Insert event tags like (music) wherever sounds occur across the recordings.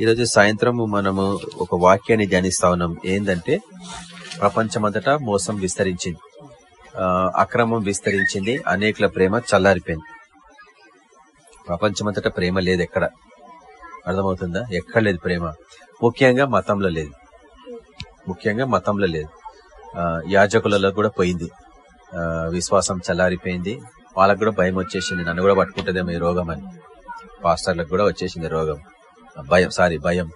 ఈరోజు సాయంత్రం మనము ఒక వాక్యాన్ని ధ్యానిస్తా ఉన్నాం. ఏంటంటే ప్రపంచమంతటా మోసం విస్తరించింది. ఆ, అక్రమం విస్తరించింది. అనేకల ప్రేమ చల్లారిపోయింది. ప్రపంచమంతటా ప్రేమ లేదు ఎక్కడ. అర్థమవుతుందా? ఎక్కడ లేదు ప్రేమ. ముఖ్యంగా మతంలో లేదు. ముఖ్యంగా మతంలో లేదు. యాజకులలో కూడా పోయింది. ఆ, విశ్వాసం చల్లారిపోయింది. వాళ్ళకు కూడా భయం వచ్చేసింది. నన్ను కూడా పట్టుకుంటుందేమో ఈ రోగం అని. పాస్టర్లకు కూడా వచ్చేసింది రోగం. భయం సారీ భయం.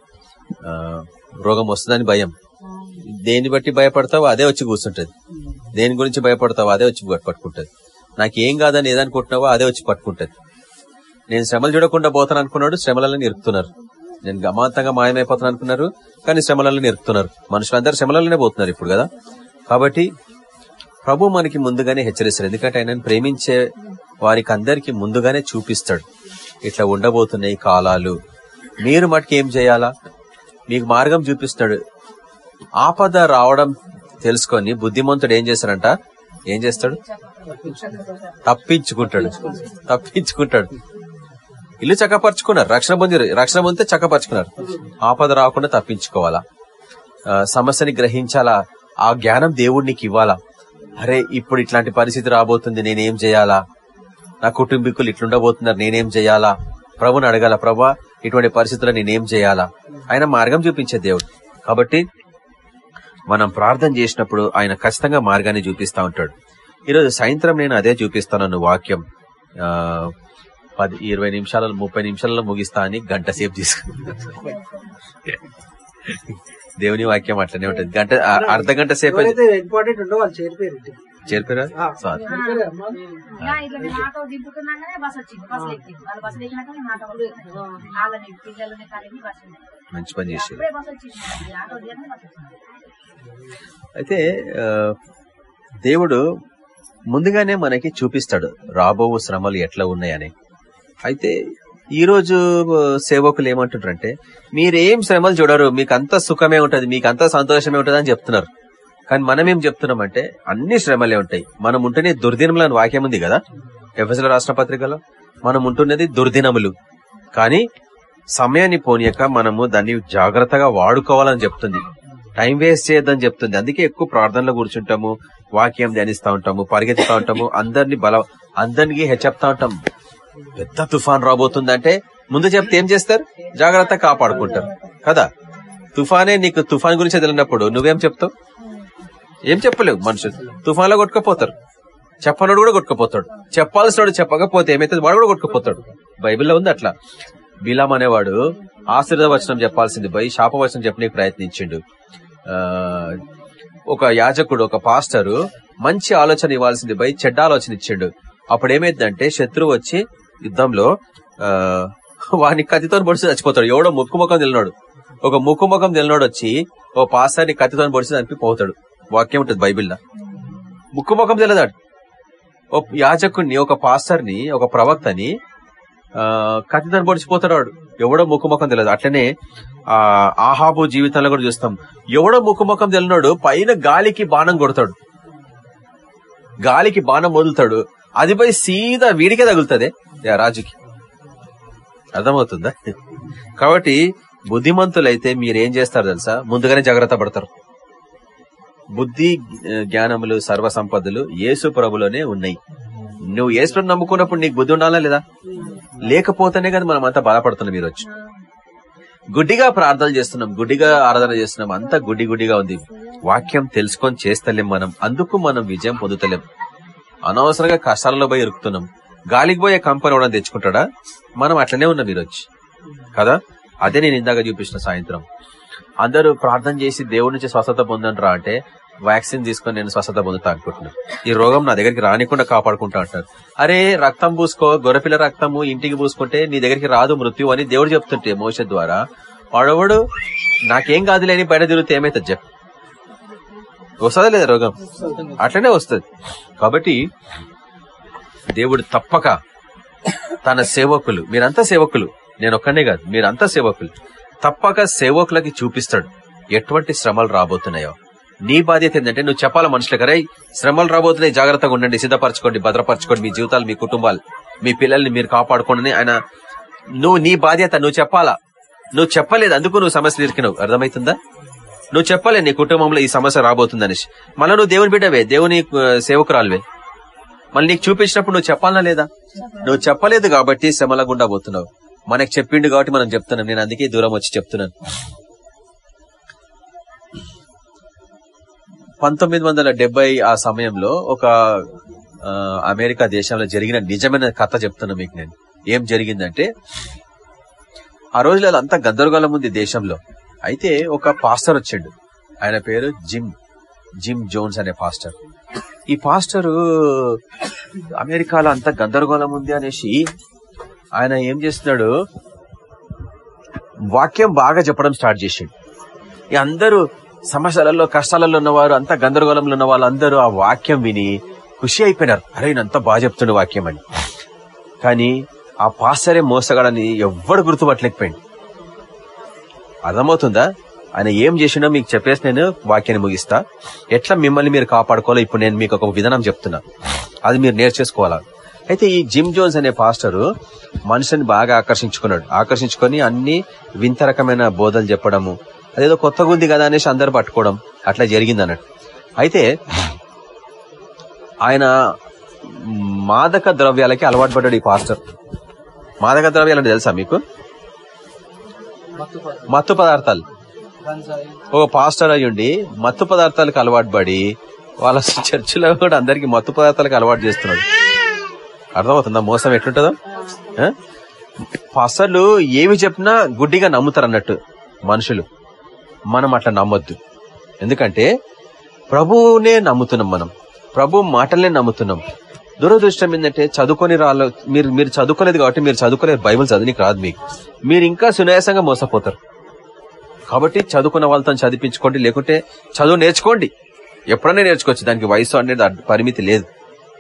రోగం వస్తుందని భయం. దేని బట్టి భయపడతావో అదే వచ్చి కూర్చుంటది. దేని గురించి భయపడతావో అదే వచ్చి పట్టుకుంటది. నాకు ఏం కాదని ఏదనుకుంటున్నావో అదే వచ్చి పట్టుకుంటది. నేను శ్రమలు చూడకుండా పోతాను అనుకున్నాడు శ్రమలని నిరుపుతున్నారు. నేను గమాంతంగా మాయమైపోతాను అనుకున్నారు కానీ శ్రమలలో నిరుపుతున్నారు. మనుషులందరూ శ్రమలలోనే పోతున్నారు ఇప్పుడు కదా. కాబట్టి ప్రభు మనకి ముందుగానే హెచ్చరిస్తారు. ఎందుకంటే ఆయనను ప్రేమించే వారికి అందరికి ముందుగానే చూపిస్తాడు. ఇట్లా ఉండబోతున్నాయి కాలాలు. మీరు మటుకు ఏం చేయాలా? మీకు మార్గం చూపిస్తాడు. ఆపద రావడం తెలుసుకొని బుద్ధిమంతుడు ఏం చేస్తాడంట? ఏం చేస్తాడు? తప్పించుకుంటాడు. తప్పించుకుంటాడు. ఇల్లు చక్కపరుచుకున్నారు. రక్షణ పొంది రక్షణ పొందితే చక్కపరుచుకున్నారు. ఆపద రాకుండా తప్పించుకోవాలా? సమస్యని గ్రహించాలా? ఆ జ్ఞానం దేవుడికి ఇవ్వాలా? అరే ఇప్పుడు ఇట్లాంటి పరిస్థితి రాబోతుంది. నేనేం చేయాలా? నా కుటుంబీకులు ఇట్లుండబోతున్నారు. నేనేం చేయాలా? ప్రభుని అడగాల? ప్రభా ఇటువంటి పరిస్థితుల్లో నేనేం చేయాలా? ఆయన మార్గం చూపించే దేవుడు. కాబట్టి మనం ప్రార్థన చేసినప్పుడు ఆయన ఖచ్చితంగా మార్గాన్ని చూపిస్తా ఉంటాడు. ఈరోజు సాయంత్రం నేను అదే చూపిస్తాను వాక్యం పది ఇరవై నిమిషాలలో ముప్పై నిమిషాలలో ముగిస్తా అని గంట సేపు దేవుని వాక్యం అట్లనే ఉంటుంది. గంట అర్ధ గంట సేపు ఇంపార్టెంట్ ఉండవు వాళ్ళు చేరిపోయారు. చేరిపోయారా. సారీ మంచి పని అయితే దేవుడు ముందుగానే మనకి చూపిస్తాడు రాబో శ్రమలు ఎట్లా ఉన్నాయని. అయితే ఈ రోజు సేవకులు ఏమంటుంటారంటే మీరేం శ్రమలు చూడరు. మీకు అంత సుఖమే ఉంటది. మీకు అంత సంతోషమే ఉంటది అని చెప్తున్నారు. కానీ మనం ఏం చెప్తున్నామంటే అన్ని శ్రమలే ఉంటాయి. మనం ఉంటేనే దుర్దినములు అని వాక్యం ఉంది కదా? ఎఫ్ఎస్ఎల్ రాష్ట్ర పత్రికలో? మనం ఉంటున్నది దుర్దినములు. కానీ సమయాన్ని పోనీయక మనము దాన్ని జాగ్రత్తగా వాడుకోవాలని చెప్తుంది. టైం వేస్ట్ చేయొద్దని చెప్తుంది. అందుకే ఎక్కువ ప్రార్థనలో కూర్చుంటాము వాక్యం ధ్యానిస్తూ ఉంటాము పరిగెత్తుతా ఉంటాము అందరిని బల అందరికి హెచ్చప్తా ఉంటాం. పెద్ద తుఫాన్ రాబోతుందంటే ముందు చెప్తే ఏం చేస్తారు? జాగ్రత్త కాపాడుకుంటారు. కదా? తుఫానే నీకు తుఫాన్ గురించి తెలియనప్పుడు నువ్వేం చెప్తావు? ఏం చెప్పలేవు మనుషులు. తుఫాన్లో కొట్టుకుపోతారు. చెప్పనోడు కూడా కొట్టుకుపోతాడు. చెప్పాల్సినోడు చెప్పకపోతే ఏమైతే వాడు కూడా కొట్టుకుపోతాడు. బైబిల్లో ఉంది అట్లా. బిలాం అనేవాడు ఆశీర్వాద వచనం చెప్పాల్సింది పోయి శాపవచనం చెప్పడానికి ప్రయత్నించిండు. ఆ ఒక యాజకుడు ఒక పాస్టరు మంచి ఆలోచన ఇవ్వాల్సింది పోయి చెడ్డ ఆలోచన ఇచ్చిండు. అప్పుడు ఏమైందంటే శత్రువు వచ్చి యుద్ధంలో ఆ వాని కత్తితో పొడిచి చచ్చిపోతాడు. ఎవడో ముక్కు ముఖం తెలినాడు ఒక ముక్కు ముఖం తెలినాడు వచ్చి ఓ పాస్టర్ని కత్తితో పొడిచి చంపి పోతాడు. వాక్యం ఉంటుంది బైబిల్లో. ముక్కు ముఖం తెలియదాడు ఓ యాజకుడిని ఒక పాస్టర్ని ఒక ప్రవక్తని ఆ కత్తితో పొడిచిపోతాడు వాడు. ఎవడో ముక్కు తెలియదు అట్లనే ఆ ఆహాబు జీవితంలో కూడా చూస్తాం. ఎవడో ముక్కు ముఖం తెలియనాడు పైన గాలికి బాణం కొడతాడు. గాలికి బాణం వదులుతాడు అది పోయి సీదా వీడికే తగులుతుంది. రాజుకి. అర్థమవుతుందా? (laughs) కాబట్టి బుద్ధిమంతులైతే మీరేం చేస్తారు తెలుసా? ముందుగానే జాగ్రత్త పడతారు. బుద్ధి జ్ఞానములు సర్వ సంపదలు యేసు ప్రభులోనే ఉన్నాయి. నువ్వు యేసును నమ్ముకున్నప్పుడు నీకు బుద్ధి ఉండాలా లేదా? లేకపోతేనే కదా మనం అంతా బాధపడుతున్నాం మీరు గుడ్డిగా ప్రార్థన చేస్తున్నాం గుడ్డిగా ఆరాధన చేస్తున్నాం అంతా గుడ్డి గుడ్డిగా ఉంది. వాక్యం తెలుసుకొని చేస్తలేం మనం అందుకు మనం విజయం పొందుతలేం. అనవసరంగా కష్టాలలో పోయి ఇరుకుతున్నాం గాలికి పోయే కంపెనీ కూడా తెచ్చుకుంటాడా? మనం అట్లనే ఉన్నాం ఈరోజు. కదా? అదే నేను ఇందాక చూపించిన సాయంత్రం. అందరూ ప్రార్థన చేసి దేవుడి నుంచి స్వస్థత పొందనరా అంటే వ్యాక్సిన్ తీసుకొని నేను స్వస్థత పొందుతా అనుకుంటున్నాను ఈ రోగం నా దగ్గరికి రానికుండా కాపాడుకుంటా అంటారు. అరే రక్తం పూసుకో గొర్రెపిల్ల రక్తము ఇంటికి పూసుకుంటే నీ దగ్గరికి రాదు మృత్యు అని దేవుడు చెప్తుంటే మోస ద్వారా వాడవడు? నాకేం కాదులే లేని బయట తిరిగితే ఏమైతుంది చెప్పు. వస్తుందా లేదా రోగం? అట్లనే వస్తుంది. కాబట్టి దేవుడు తప్పక తన సేవకులు మీరంతా సేవకులు నేను ఒక్కనే కాదు మీరంతా సేవకులు. తప్పక సేవకులకి చూపిస్తాడు. ఎటువంటి శ్రమలు రాబోతున్నాయో. నీ బాధ్యత ఏంటంటే నువ్వు చెప్పాలా మనుషులకు కరై శ్రమలు రాబోతున్నాయి జాగ్రత్తగా ఉండండి సిద్ధపరచుకోండి భద్రపరచుకోండి మీ జీవితాలు మీ కుటుంబాలు మీ పిల్లల్ని మీరు కాపాడుకోండి ఆయన నువ్వు నీ బాధ్యత నువ్వు చెప్పాలా? నువ్వు చెప్పలేదు అందుకు నువ్వు సమస్య ఇరికినావు అర్థమవుతుందా నువ్వు చెప్పలే నీ కుటుంబంలో ఈ సమస్య రాబోతుందని మళ్ళీ నువ్వు దేవుని బిడ్డవే దేవుని సేవకురాలువే. మళ్ళీ నీకు చూపించినప్పుడు నువ్వు చెప్పాలనా లేదా? నువ్వు చెప్పలేదు కాబట్టి శ్రమల గుండా పోతున్నావు. మనకు చెప్పిండు కాబట్టి మనం చెప్తున్నాం. నేను అందుకే దూరం వచ్చి చెప్తున్నాను. పంతొమ్మిది వందల డెబ్బై ఆ సమయంలో ఒక అమెరికా దేశంలో జరిగిన నిజమైన కథ చెప్తున్నా మీకు నేను. ఏం జరిగిందంటే ఆ రోజులలో అంతా గందరగోళం ఉంది దేశంలో. అయితే ఒక పాస్టర్ వచ్చిండు. ఆయన పేరు జిమ్ జిమ్ జోన్స్ అనే పాస్టర్. ఈ పాస్టరు అమెరికాలో అంత గందరగోళం ఉంది అనేసి ఆయన ఏం చేస్తున్నాడు? వాక్యం బాగా చెప్పడం స్టార్ట్ చేసిండు ఈ అందరూ సమస్యలలో కష్టాలలో ఉన్నవారు అంత గందరగోళంలో ఉన్న వాళ్ళందరూ ఆ వాక్యం విని ఖుషి అయిపోయినారు. అరే అంత బాగా చెప్తుండే వాక్యం అని. కానీ ఆ పాసరే మోసగాడని ఎవ్వడు గుర్తుపట్టలేకపోయింది అర్థమవుతుందా? ఆయన ఏం చేసినా మీకు చెప్పేసి నేను వాక్యాన్ని ముగిస్తా. ఎట్లా మిమ్మల్ని మీరు కాపాడుకోవాలో ఇప్పుడు నేను మీకు ఒక విధానం చెప్తున్నా. అది మీరు నేర్చేసుకోవాలా? అయితే ఈ జిమ్ జోన్స్ అనే పాస్టరు మనిషిని బాగా ఆకర్షించుకున్నాడు. ఆకర్షించుకొని అన్ని వింత రకమైన బోధలు చెప్పడము అదేదో కొత్తగా ఉంది కదా అనేసి అందరు పట్టుకోవడం అట్లా జరిగింది అన్నట్టు అయితే ఆయన మాదక ద్రవ్యాలకి అలవాటు పడ్డాడు ఈ పాస్టర్. మాదక ద్రవ్యాలు అంటే తెలుసా మీకు? మత్తు పదార్థాలు. ఒక పాస్టర్ అయ్యుండి మత్తు పదార్థాలకు అలవాటు పడి వాళ్ళ (laughs) చర్చిలో కూడా అందరికి మత్తు పదార్థాలకు అలవాటు చేస్తున్నాడు. అర్థమవుతుందా? మోసం ఎట్లుంటుందో? అసలు ఏమి చెప్పినా గుడ్డిగా నమ్ముతారు అన్నట్టు మనుషులు. మనం అట్లా నమ్మొద్దు. ఎందుకంటే ప్రభువునే నమ్ముతున్నాం మనం. ప్రభు మాటలనే నమ్ముతున్నాం. దురదృష్టం ఏంటంటే చదువుకొని రాలో మీరు మీరు చదువుకోలేదు కాబట్టి మీరు చదువుకోలేదు బైబిల్ చదివికి రాదు మీకు. మీరు ఇంకా సునాయాసంగా మోసపోతారు. కాబట్టి చదువుకున్న వాళ్ళతో చదివించుకోండి లేకుంటే చదువు నేర్చుకోండి. ఎప్పుడైనా నేర్చుకోవచ్చు. దానికి వయసు అనేది పరిమితి లేదు.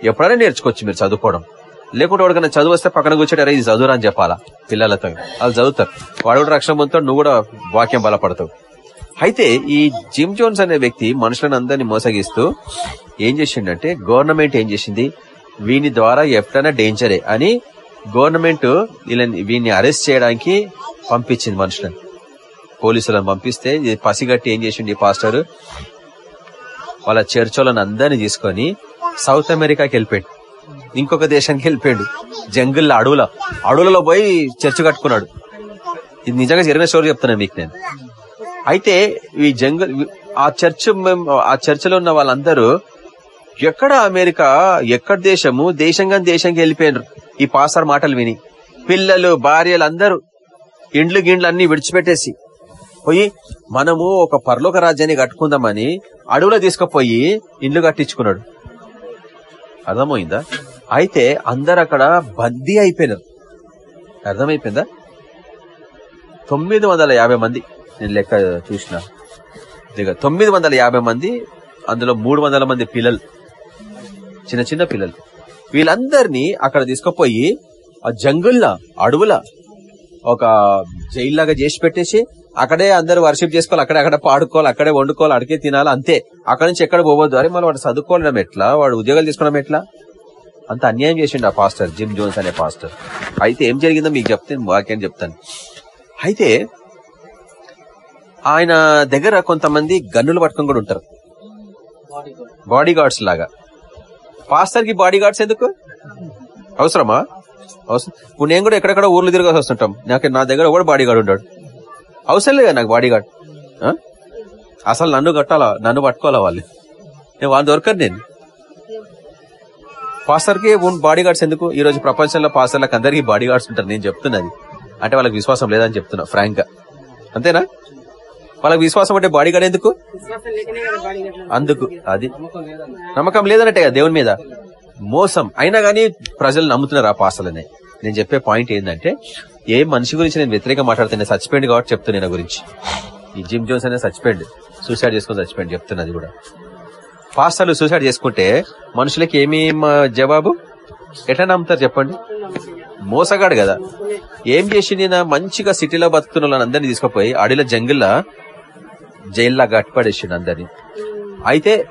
ఎప్పుడైనా నేర్చుకోవచ్చు మీరు చదువుకోవడం. లేకుంటే వాడికన్నా చదువు వస్తే పక్కన కూర్చోటి ఇది చదువురా అని చెప్పాలా? పిల్లలతో. వాళ్ళు చదువుతారు. వాడు కూడా రక్షణ పొందుతాడు నువ్వు కూడా వాక్యం బలపడతావు. అయితే ఈ జిమ్ జోన్స్ అనే వ్యక్తి మనుషులను అందరినీ మోసగిస్తూ ఏం చేసిండంటే గవర్నమెంట్ ఏం చేసింది? వీని ద్వారా ఎప్పుడైనా డేంజరే అని గవర్నమెంట్ వీళ్ళని వీన్ని అరెస్ట్ చేయడానికి పంపించింది మనుషులను. పోలీసులను పంపిస్తే పసిగట్టి ఏం చేసిండు ఈ పాస్టర్? వాళ్ళ చర్చోళ్ళని అందరినీ తీసుకొని సౌత్ అమెరికాకి వెళ్ళిపోయింది ఇంకొక దేశానికి వెళ్ళిపోయాడు. జంగిల్ అడవుల అడవులలో పోయి చర్చ కట్టుకున్నాడు. ఇది నిజంగా జరిగిన స్టోరీ చెప్తున్నాను మీకు నేను. అయితే ఈ జంగుల్ ఆ చర్చ్ ఆ చర్చిలో ఉన్న వాళ్ళందరూ ఎక్కడ అమెరికా ఎక్కడ దేశము దేశంగా దేశంకి వెళ్ళిపోయినారు. ఈ పాసార్ మాటలు విని పిల్లలు భార్యలు అందరూ ఇండ్లు గిండ్లు అన్ని విడిచిపెట్టేసి పోయి మనము ఒక పర్లోక రాజ్యాన్ని కట్టుకుందామని అడవులో తీసుకుపోయి ఇండ్లు కట్టించుకున్నాడు. అర్థమైందా అయితే అందరు అక్కడ బందీ అయిపోయినారు. అర్థమైపోయిందా? తొమ్మిది వందల యాభై మంది నేను లెక్క చూసిన. దిగ తొమ్మిది వందల యాభై మంది అందులో మూడు వందల మంది పిల్లలు. చిన్న చిన్న పిల్లలు. వీళ్ళందరినీ అక్కడ తీసుకుపోయి ఆ జంగుల్లా అడవుల ఒక జైల్లాగా చేసి పెట్టేసి అక్కడే అందరు వర్షిప్ చేసుకోవాలి అక్కడే అక్కడ పాడుకోవాలి అక్కడే వండుకోవాలి అడిగే తినాలి అంతే. అక్కడ నుంచి ఎక్కడ పోవద్దు. అరే మళ్ళీ వాడు చదువుకోవడం ఎట్లా? వాడు ఉద్యోగాలు తీసుకోవడం ఎట్లా? అంత అన్యాయం చేసిండు ఆ పాస్టర్ జిమ్ జోన్స్ అనే పాస్టర్. అయితే ఏం జరిగిందో మీకు చెప్తే వాక్యం చెప్తాను. అయితే ఆయన దగ్గర కొంతమంది గన్నులు పట్టుకొని కూడా ఉంటారు. బాడీ గార్డ్స్ లాగా. పాస్టర్కి బాడీ గార్డ్స్ ఎందుకు? అవసరమా? అవసరం. ఇప్పుడు నేను కూడా ఎక్కడెక్కడ ఊర్లు తిరగాల్సి వస్తుంటాం. నాకు నా దగ్గర కూడా బాడీ గార్డ్ ఉంటాడు. అవసరం లేదు నాకు బాడీ గార్డ్ అసలు నన్ను కట్టాలా? నన్ను పట్టుకోవాలా వాళ్ళు? నేను వాళ్ళు దొరకరు నేను. పాస్టర్కి బాడీ గార్డ్స్ ఎందుకు? ఈ రోజు ప్రపంచంలో పాస్టర్లకు అందరికీ బాడీ గార్డ్స్ ఉంటారు నేను చెప్తున్నది అంటే వాళ్ళకి విశ్వాసం లేదని చెప్తున్నా ఫ్రాంక్గా అంతేనా? వాళ్ళకి విశ్వాసం అంటే బాడీ గార్డ్ ఎందుకు? అందుకు అది. నమ్మకం లేదన్నట్టే కదా దేవుని మీద. మోసం. అయినా గానీ ప్రజలు నమ్ముతున్నారు ఆ పాసలనే నేను చెప్పే పాయింట్ ఏంటంటే ఏ మనిషి గురించి నేను వ్యతిరేకంగా మాట్లాడుతున్నా చచ్చిపోయింది కాబట్టి చెప్తున్నా నా గురించి. ఈ జిమ్ జోన్స్ అనేది చచ్చిపోయింది సూసైడ్ చేసుకుని చచ్చిపోయింది చెప్తున్నది కూడా. పాస్టర్లు సూసైడ్ చేసుకుంటే మనుషులకి ఏమి జవాబు? ఎట్లా నమ్ముతారు చెప్పండి? మోసగాడు కదా. ఏం చేసి నేను మంచిగా సిటీలో బతుకుతున్న వాళ్ళని అందరినీ తీసుకుపోయి అడవిలో జంగిల్లా జైల్లా గట్టిపడేసిండు అందరినీ. అయితే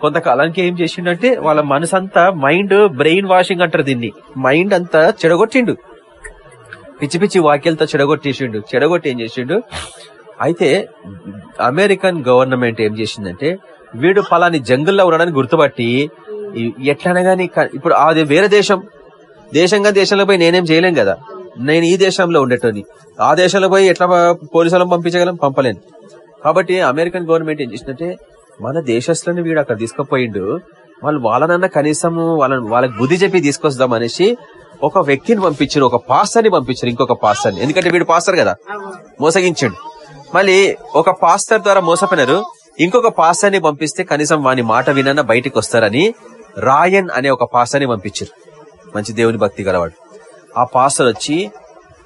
కొంతకాలానికి ఏం చేసిండంటే వాళ్ళ మనసంతా మైండ్ బ్రెయిన్ వాషింగ్ అంటారు దీన్ని. మైండ్ అంతా చెడగొట్టిండు. పిచ్చి పిచ్చి వాక్యాలతో చెడగొట్టేసిండు. చెడగొట్టి ఏం చేసిండు? అయితే అమెరికన్ గవర్నమెంట్ ఏం చేసిందంటే వీడు పలాని జంగుల్లో ఉండడానికి గుర్తుపట్టి ఈ- ఎట్లనే గానీ క- ఇప్పుడు అది వేరే దేశం. దేశంగా దేశంలో పోయి నేనేం చేయలేం కదా. నేను ఈ దేశంలో ఉండేటోని ఆ దేశంలో పోయి ఎట్లా పోలీసులను పంపించగలం? పంపలేను. కాబట్టి అమెరికన్ గవర్నమెంట్ ఏం చేసిందంటే మన దేశస్తులని వీడు అక్కడ తీసుకుపోయిండు. వాళ్ళు వాళ్ళనన్నా కనీసం వాళ్ళని వాళ్ళకి బుద్ధి చెప్పి తీసుకొస్తాం అనేసి ఒక వ్యక్తిని పంపించారు ఒక పాస్టర్ని పంపించారు ఇంకొక పాస్టర్ని. ఎందుకంటే వీడు పాస్టర్ కదా. మోసగించాడు. మళ్ళీ ఒక పాస్టర్ ద్వారా మోసపోయినారు. ఇంకొక పాస్టర్ని పంపిస్తే కనీసం వాని మాట వినన్నా బయటికి వస్తారని రాయన్ అనే ఒక పాస్టర్ని పంపించారు. మంచి దేవుని భక్తి గలవాడు. ఆ పాస్టర్ వచ్చి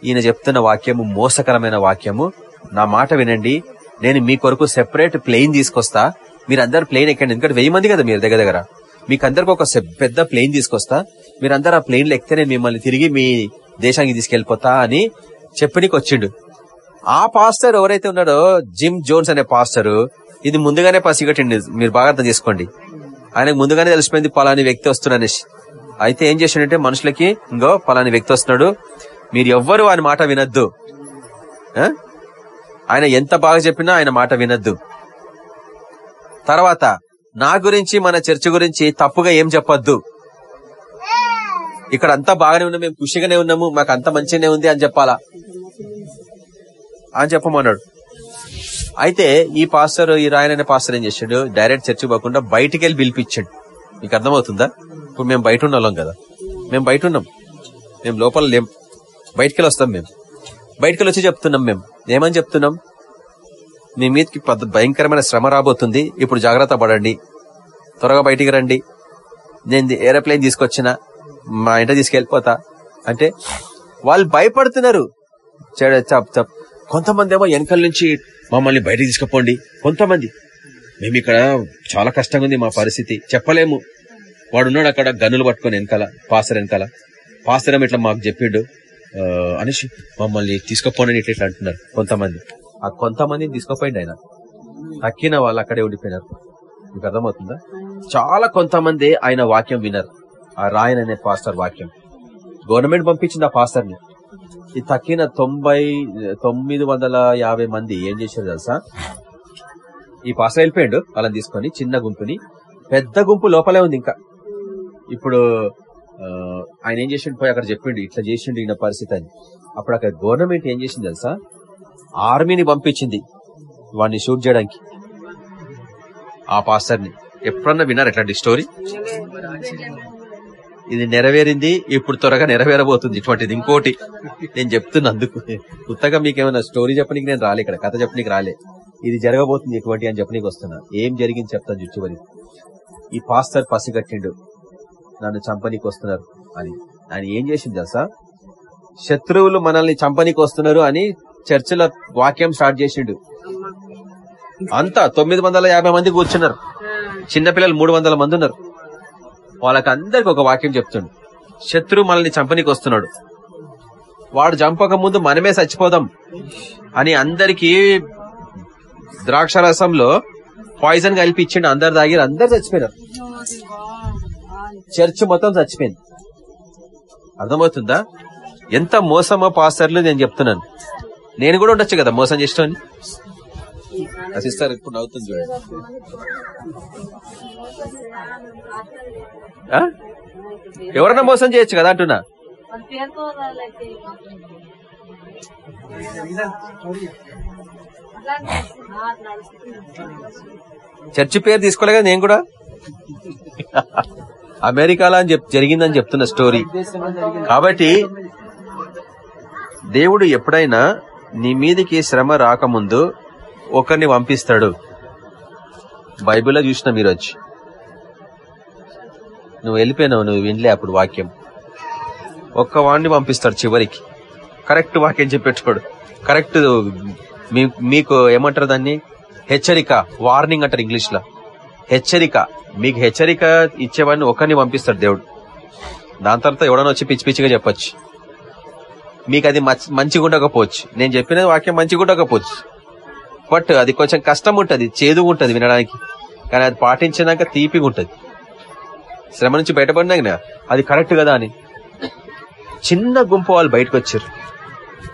ఈయన చెప్తున్న వాక్యము మోసకరమైన వాక్యము. నా మాట వినండి. నేను మీ కొరకు సెపరేట్ ప్లేన్ తీసుకొస్తా. మీరందరు ప్లేన్ ఎక్కండి. ఎందుకంటే వెయ్యి మంది కదా మీరు దగ్గర దగ్గర. మీకు అందరికి ఒక పెద్ద ప్లేన్ తీసుకొస్తా. మీరందరూ ఆ ప్లేన్లు ఎక్కితే నేను మిమ్మల్ని తిరిగి మీ దేశానికి తీసుకెళ్ళిపోతా అని చెప్పనికి వచ్చిండు ఆ పాస్టర్ ఎవరైతే ఉన్నాడో జిమ్ జోన్స్ అనే పాస్టర్ ఇది ముందుగానే పసిగట్టిండి మీరు బాగా అర్థం చేసుకోండి. ఆయనకు ముందుగానే తెలిసిపోయింది పలాని వ్యక్తి వస్తున్నానేసి అయితే ఏం చేసిండంటే మనుషులకి ఇంకో పలాని వ్యక్తి వస్తున్నాడు. మీరు ఎవ్వరు ఆయన మాట వినొద్దు. ఆయన ఎంత బాగా చెప్పినా ఆయన మాట వినొద్దు. తర్వాత నా గురించి మన చర్చ గురించి తప్పుగా ఏం చెప్పొద్దు. ఇక్కడ అంతా బాగానే ఉన్నాం మేము ఖుషిగానే ఉన్నాము మాకు అంత మంచిగానే ఉంది అని చెప్పాలా? అని చెప్పమన్నాడు. అయితే ఈ పాస్టర్ ఈ రాయన్ పాస్టర్ ఏం చేశాడు? డైరెక్ట్ చర్చి పోకుండా బయటికి వెళ్ళి పిలిపించాడు. మీకు అర్థమవుతుందా? ఇప్పుడు మేము బయట ఉన్న వాళ్ళం కదా. మేము బయట ఉన్నాం. మేము లోపల లేం. బయటికి వెళ్ళి వస్తాం మేము. బయటికి వెళ్ళి వచ్చి చెప్తున్నాం మేము. ఏమని చెప్తున్నాం? మీ మీదకి పెద్ద భయంకరమైన శ్రమ రాబోతుంది. ఇప్పుడు జాగ్రత్త పడండి. త్వరగా బయటికి రండి. నేను ఏరోప్లేన్ తీసుకొచ్చిన. మా ఇంట తీసుకెళ్ళిపోతా. అంటే వాళ్ళు భయపడుతున్నారు. చెప్ చెప్. కొంతమంది ఏమో వెనకాల నుంచి మమ్మల్ని బయటికి తీసుకుపోండి. కొంతమంది. మేము ఇక్కడ చాలా కష్టంగా ఉంది మా పరిస్థితి. చెప్పలేము. వాడున్నాడు అక్కడ గన్నులు పట్టుకొని వెనకాల పాసర్ వెనకాల. పాసరం ఇట్లా మాకు చెప్పిండు. అనేసి మమ్మల్ని తీసుకుపోండి ఇట్లా ఇట్లా అంటున్నారు కొంతమంది. ఆ కొంతమందిని తీసుకుపోయింది ఆయన. తక్కిన వాళ్ళు అక్కడే ఉండిపోయినారు. మీకు అర్థమవుతుందా? చాలా కొంతమంది ఆయన వాక్యం వినరు ఆ రాయన్ అనే పాస్టర్ వాక్యం. గవర్నమెంట్ పంపించింది ఆ పాస్టర్ని. ఈ తక్కిన తొంభై తొమ్మిది వందల యాభై మంది ఏం చేశారు తెలుసా? ఈ పాస్టర్ వెళ్ళిపోయాడు. వాళ్ళని తీసుకొని చిన్న గుంపుని పెద్ద గుంపు లోపలే ఉంది ఇంకా. ఇప్పుడు ఆయన ఏం చేసిండు? పోయి అక్కడ చెప్పిండు. ఇట్లా చేసిండు ఈయన పరిస్థితి అని. అప్పుడు అక్కడ గవర్నమెంట్ ఏం చేసింది తెలుసా? ఆర్మీని పంపించింది వాడిని షూట్ చేయడానికి. ఆ పాస్టర్ని. ఎప్పుడన్నా విన్నారు ఎట్లాంటి స్టోరీ? ఇది నెరవేరింది ఇప్పుడు త్వరగా నెరవేరబోతుంది. ఇటువంటిది ఇంకోటి నేను చెప్తున్నా అందుకు కొత్తగా మీకేమైనా స్టోరీ చెప్పనీకి నేను రాలే ఇక్కడ కథ చెప్పనీకి రాలే. ఇది జరగబోతుంది ఇటువంటి అని చెప్పనీకి వస్తున్నా. ఏం జరిగింది చెప్తాను చుట్టువరి. ఈ పాస్టర్ పసిగట్టిండు. నన్ను చంపనీకి వస్తున్నారు అని. ఆయన ఏం చేసింది తెలుసా? శత్రువులు మనల్ని చంపనీకి వస్తున్నారు అని చర్చిలో వాక్యం స్టార్ట్ చేసిండు. అంతా తొమ్మిది వందల యాభై మంది కూర్చున్నారు. చిన్నపిల్లలు మూడు వందల మంది ఉన్నారు. వాళ్ళకందరికి ఒక వాక్యం చెప్తుండు. శత్రువు మనల్ని చంపనీకి వస్తున్నాడు. వాడు చంపక ముందు మనమే చచ్చిపోదాం అని అందరికి ద్రాక్షరసంలో పాయిజన్ కలిపి ఇచ్చిండు. అందరు తాగిరు అందరు చచ్చిపోయినారు. చర్చ్ మొత్తం చచ్చిపోయింది. అర్థమవుతుందా? ఎంత మోసమో పాస్టర్లు నేను చెప్తున్నాను. నేను కూడా ఉండొచ్చు కదా మోసం చేసిన సిస్టర్ ఇప్పుడు నవ్వుతుంది చూడండి. ఎవరన్నా మోసం చేయొచ్చు కదా అంటున్నా? చర్చి పేరు తీసుకోలే కదా నేను కూడా? అమెరికాలో అని చెప్ జరిగిందని చెప్తున్న స్టోరీ. కాబట్టి దేవుడు ఎప్పుడైనా నీ మీదికి శ్రమ రాకముందు ఒకరిని పంపిస్తాడు. బైబిల్లో చూసిన మీరు వచ్చి నువ్వు వెళ్ళిపోయినావు నువ్వు వినలే అప్పుడు వాక్యం. ఒక్క వాడిని పంపిస్తాడు చివరికి. కరెక్ట్ వాక్యం చెప్పేటోడు. కరెక్ట్ మీ- మీకు ఏమంటారు దాన్ని? హెచ్చరిక వార్నింగ్ అంటారు ఇంగ్లీష్లో హెచ్చరిక. మీకు హెచ్చరిక ఇచ్చేవాడిని ఒకరిని పంపిస్తాడు దేవుడు. దాని తర్వాత ఎవడన్నా వచ్చి పిచ్చి పిచ్చిగా చెప్పొచ్చు. మీకు అది మచ్- మంచిగా ఉండకపోవచ్చు నేను చెప్పిన వాక్యం మంచిగా ఉండకపోవచ్చు బట్ అది కొంచెం కష్టం ఉంటుంది చేదుగా ఉంటుంది వినడానికి. కానీ అది పాటించినాక తీపిగా ఉంటుంది శ్రమ నుంచి బయటపడినాక అది కరెక్ట్ కదా అని. చిన్న గుంపు వాళ్ళు బయటకు వచ్చారు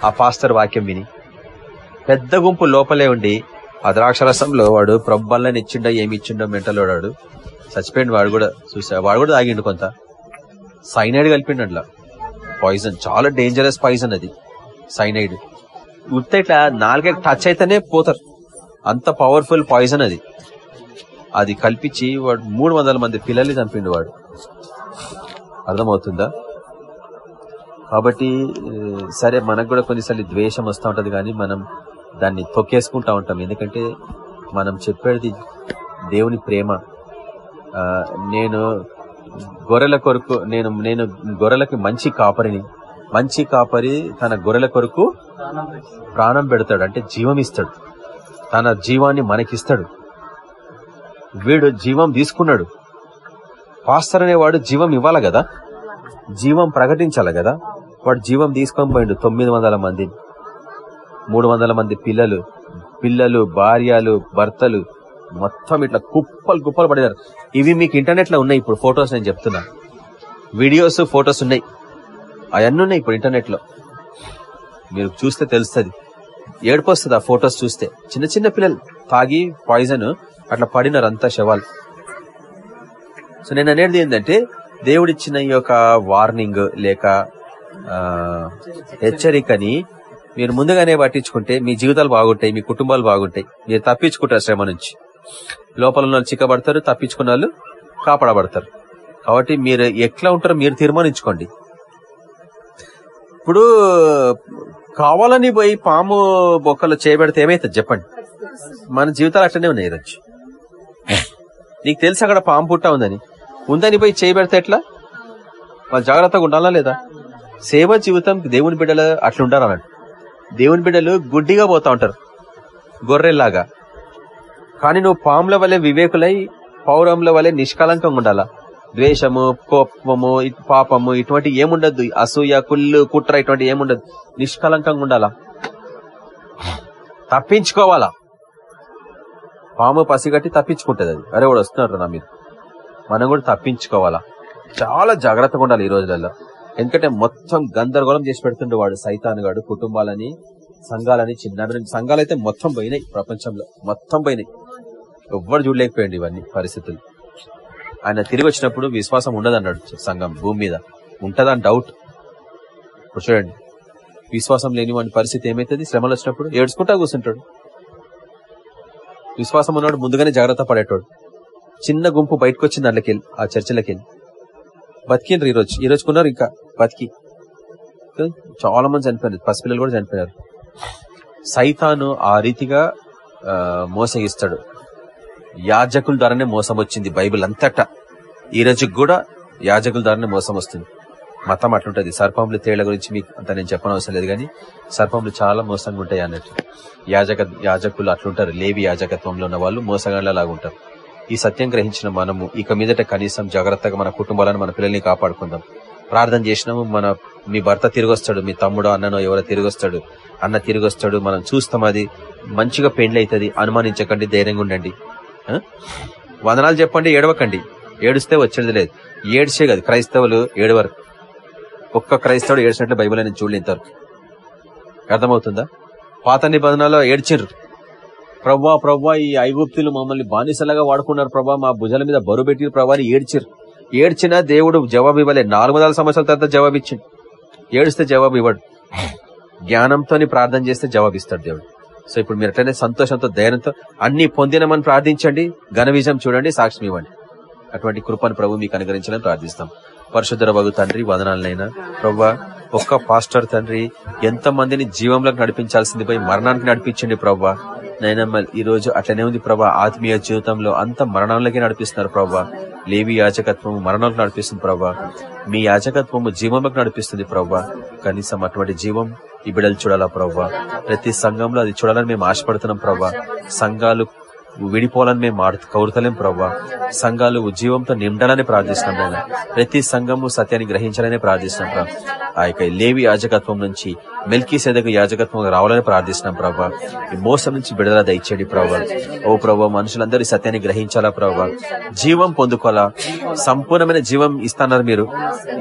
ఆ పాస్టర్ వాక్యం విని. పెద్ద గుంపు లోపలే ఉండి ఆ ద్రాక్షరసంలో వాడు ప్రబ్బల్లని ఇచ్చిండో ఏమి ఇచ్చిండో మెంటలో వాడు చచ్చిపోయింది వాడు కూడా చూసా వాడు కూడా తాగిండు కొంత. సైనైడ్ కలిపిండు అట్లా పాయిజన్ చాలా డేంజరస్ పాయిజన్ అది. సైనైడ్. ఉత్త ఇట్లా నాలుగే టచ్ అయితేనే పోతారు. అంత పవర్ఫుల్ పాయిజన్ అది. అది కల్పించి వాడు మూడు వందల మంది పిల్లల్ని చంపిండు వాడు. అర్థమవుతుందా? కాబట్టి సరే మనకు కూడా కొన్నిసార్లు ద్వేషం వస్తూ ఉంటుంది కానీ మనం దాన్ని తొక్కేసుకుంటా ఉంటాం. ఎందుకంటే మనం చెప్పేది దేవుని ప్రేమ. నేను గొర్రెల కొరకు నేను నేను గొర్రెలకి మంచి కాపరిని. మంచి కాపరి తన గొర్రెల కొరకు ప్రాణం పెడతాడు అంటే జీవం ఇస్తాడు తన జీవాన్ని మనకిస్తాడు. వీడు జీవం తీసుకున్నాడు. పాస్టర్ అనేవాడు జీవం ఇవ్వాలి కదా? జీవం ప్రకటించాలి కదా? వాడు జీవం తీసుకొని పోయిండు తొమ్మిది వందల మంది మూడు వందల మంది పిల్లలు పిల్లలు భార్యలు భర్తలు మొత్తం ఇట్లా కుప్పలు కుప్పలు పడినారు ఇవి మీకు ఇంటర్నెట్లో ఉన్నాయి ఇప్పుడు ఫొటోస్ నేను చెప్తున్నా. వీడియోస్ ఫొటోస్ ఉన్నాయి. అవన్నీ ఉన్నాయి ఇప్పుడు ఇంటర్నెట్లో. మీరు చూస్తే తెలుస్తుంది. ఏడుపు వస్తుంది ఆ ఫొటోస్ చూస్తే. చిన్న చిన్న పిల్లలు తాగి పాయిజన్ అట్లా పడినారు అంతా శవాలు. సో నేను అనేది ఏంటంటే దేవుడిచ్చిన ఈ యొక్క వార్నింగ్ లేక హెచ్చరికని మీరు ముందుగానే పట్టించుకుంటే మీ జీవితాలు బాగుంటాయి మీ కుటుంబాలు బాగుంటాయి. మీరు తప్పించుకుంటారు శ్రమ నుంచి. లోపల ఉన్న వాళ్ళు చిక్కబడతారు తప్పించుకున్న వాళ్ళు కాపాడబడతారు. కాబట్టి మీరు ఎట్లా ఉంటారో మీరు తీర్మానించుకోండి. ఇప్పుడు కావాలని పోయి పాము బొక్కలు చేయబెడితే ఏమైతుంది చెప్పండి? మన జీవితాలు అట్లనే ఉన్నాయి ఈరోజు. నీకు తెలుసు అక్కడ పాము పుట్ట ఉందని. ఉందని పోయి చేయబెడితే ఎట్లా? వాళ్ళు జాగ్రత్తగా ఉండాలా లేదా? సేవ జీవితం దేవుని బిడ్డలు అట్లా ఉంటారు అన్నట్టు. దేవుని బిడ్డలు గుడ్డిగా పోతా ఉంటారు. గొర్రెల్లాగా. కానీ నువ్వు పాముల వలె వివేకులై పౌరంల వలె నిష్కలంకంగా ఉండాలా? ద్వేషము కోపము పాపము ఇటువంటి ఏముండద్దు. అసూయ కుళ్ళు కుట్ర ఇటువంటి ఏముండదు నిష్కలంకంగా ఉండాలా? తప్పించుకోవాలా? పాము పసిగట్టి తప్పించుకుంటది అది అరే వాడు వస్తున్నారు నా మీరు మనం కూడా తప్పించుకోవాలా? చాలా జాగ్రత్తగా ఉండాలి ఈ రోజులలో. ఎందుకంటే మొత్తం గందరగోళం చేసి పెడుతుండే వాడు సైతాన్ గాడు కుటుంబాలని సంఘాలని చిన్న సంఘాలు అయితే మొత్తం పోయినాయి ప్రపంచంలో. మొత్తం పోయినాయి. ఎవ్వరు చూడలేకపోయింది ఇవన్నీ పరిస్థితులు. ఆయన తిరిగి వచ్చినప్పుడు విశ్వాసం ఉండదన్నాడు సంఘం భూమి మీద. ఉంటదని డౌట్ ఇప్పుడు చూడండి. విశ్వాసం లేని వాడి పరిస్థితి ఏమైతుంది? శ్రమలు వచ్చినప్పుడు ఏడ్చుకుంటా కూర్చుంటాడు. విశ్వాసం ఉన్నాడు ముందుగానే జాగ్రత్త పడేటోడు. చిన్న గుంపు బయటకు వచ్చింది దాంట్లోకి ఆ చర్చిలకి వెళ్ళి బతికిండ్రు ఈరోజు. ఈ రోజుకున్నారు ఇంకా బతికి. చాలా మంది చనిపోయారు పసిపిల్లలు కూడా చనిపోయారు సైతాను ఆ రీతిగా మోసగిస్తాడు. యాజకుల ద్వారానే మోసం వచ్చింది బైబిల్ అంతటా. ఈ రోజుకి కూడా యాజకుల ద్వారానే మోసం వస్తుంది మతం అట్లుంటది. సర్పములు తేళ్ళ గురించి మీకు అంత నేను చెప్పనవసరం లేదు కానీ సర్పములు చాలా మోసంగా ఉంటాయి అన్నట్టు. యాజక యాజకులు అట్లుంటారు. లేవి యాజకత్వంలో ఉన్న వాళ్ళు మోసగాళ్ళలాగా ఉంటారు. ఈ సత్యం గ్రహించిన మనము ఇక మీదట కనీసం జాగ్రత్తగా మన కుటుంబాలను మన పిల్లల్ని కాపాడుకుందాం. ప్రార్థన చేసినాము మన మీ భర్త తిరిగి వస్తాడు మీ తమ్ముడో అన్ననో ఎవరో తిరిగి వస్తాడు అన్న తిరిగి వస్తాడు మనం చూస్తాం అది మంచిగా పెండ్లి అవుతుంది అనుమానించకండి ధైర్యంగా ఉండండి. వందనాలు చెప్పండి ఏడవకండి. ఏడుస్తే వచ్చేది లేదు. ఏడ్చే కాదు క్రైస్తవులు ఏడవరు. ఒక్క క్రైస్తవుడు ఏడ్చినట్లు బైబుల్ అని చూడలేదు అర్థమవుతుందా? పాత నిబంధనలో ఏడ్చిర్రు. ప్రవ్వా ప్రవ్వా ఈ ఐగుప్తులు మమ్మల్ని బానిసలుగా వాడుకున్నారు ప్రభా మా భుజాల మీద బరువు పెట్టిన ప్రభా అని ఏడ్చినా దేవుడు జవాబు ఇవ్వలే. నాలుగు వందల సంవత్సరాల తర్వాత జవాబు ఇచ్చిండు ఏడిస్తే జవాబు ఇవ్వడు. జ్ఞానంతో ప్రార్థన చేస్తే జవాబిస్తాడు దేవుడు. సో ఇప్పుడు మీరు అట్లనే సంతోషంతో ధైర్యంతో అన్ని పొందినమని ప్రార్థించండి. ఘన విజయం చూడండి సాక్ష్యం ఇవ్వండి. అటువంటి కృపను ప్రభు మీకు అనుగ్రహించాలని ప్రార్థిస్తాం. పరశుధర వగు తండ్రి వదనాలనైనా. ప్రవ్వా ఒక్క పాస్టర్ తండ్రి ఎంత మందిని జీవంలోకి నడిపించాల్సింది పోయి మరణానికి నడిపించండి ప్రవ్వా. నైనా మళ్ళీ ఈ రోజు అట్లనే ఉంది ప్రభా ఆత్మీయ జీవితంలో అంత మరణంలోకి నడిపిస్తున్నారు ప్రభా లేవి యాజకత్వము మరణాలకు నడిపిస్తుంది ప్రభా మీ యాజకత్వము జీవంలోకి నడిపిస్తుంది ప్రభా కనీసం అటువంటి జీవం ఈ బిడలు చూడాలా ప్రవ్వా. ప్రతి సంఘంలో అది చూడాలని మేము ఆశపడుతున్నాం ప్రవ్వా. సంఘాలు విడిపోవాలని మేము ఆడు కౌరుతలేం ప్రవ్వా. సంఘాలు ఉజ్జీవంతో నిండాలని ప్రార్థిస్తున్నాం ప్రతి సంఘము సత్యాన్ని గ్రహించాలని ప్రార్థిస్తున్నాం ప్రభావ ఆ యొక్క లేవి యాజకత్వం నుంచి మిల్కీ సేదకు యాజకత్వం రావాలని ప్రార్థిస్తున్నాం ప్రభా. ఈ మోసం నుంచి విడుదల దయచేయండి ప్రభా. ఓ ప్రభా మనుషులందరూ ఈ సత్యాన్ని గ్రహించాలా ప్రభా? జీవం పొందుకోవాలా? సంపూర్ణమైన జీవం ఇస్తున్నారు మీరు.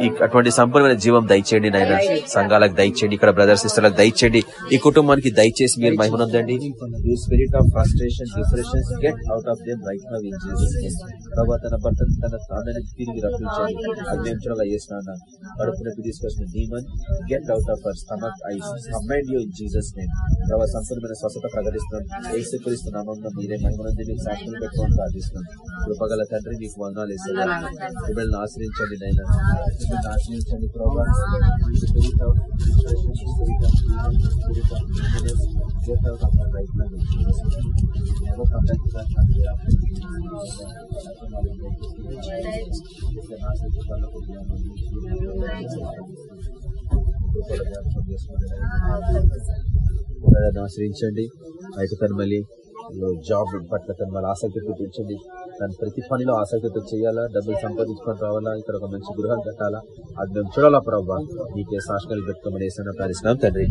ఈ అటువంటి సంపూర్ణమైన జీవం దయచేయండి నాయన. సంఘాలకు దయచేయండి ఇక్కడ బ్రదర్ సిస్టర్లకు దయచేయండి. ఈ కుటుంబానికి దయచేసి మీరు మహిమనందండి you spirit of frustration depressions get out of right now in Jesus ప్రభా తన భర్తను తన తానని తిరిగి రప్పించండి. చేసిన కడుపునొప్పి తీసుకొచ్చిన demon get out of our stomach I command you in Jesus name ప్రభా సంపూర్ణమైన స్వస్థత ప్రకటిస్తున్నాం ఏసుక్రీస్తు నామంలో మీరే మహిమనుంది మీకు సాక్షులు పెట్టుకొని ప్రార్థిస్తున్నాం కృపగల తండ్రి మీకు వందనాలు వేసేవారు మిమ్మల్ని ఆశ్రయించండి నాయన మిమ్మల్ని ఆశ్రయించండి ప్రభా Spirit of depression, ఆశ్రయించండి అయితే తను మళ్ళీ జాబ్ పట్ల తను వాళ్ళ ఆసక్తి పుట్టించండి తను ప్రతి పనిలో ఆసక్తితో చేయాలా? డబ్బులు సంపాదించుకొని రావాలా? ఇక్కడ ఒక మంచి గృహం కట్టాలా? అది మేము చూడాలా ప్రభావ నీకే సాక్షణాలు పెట్టుకోమని వేసిన ప్రార్థిస్తున్నాం తండ్రి.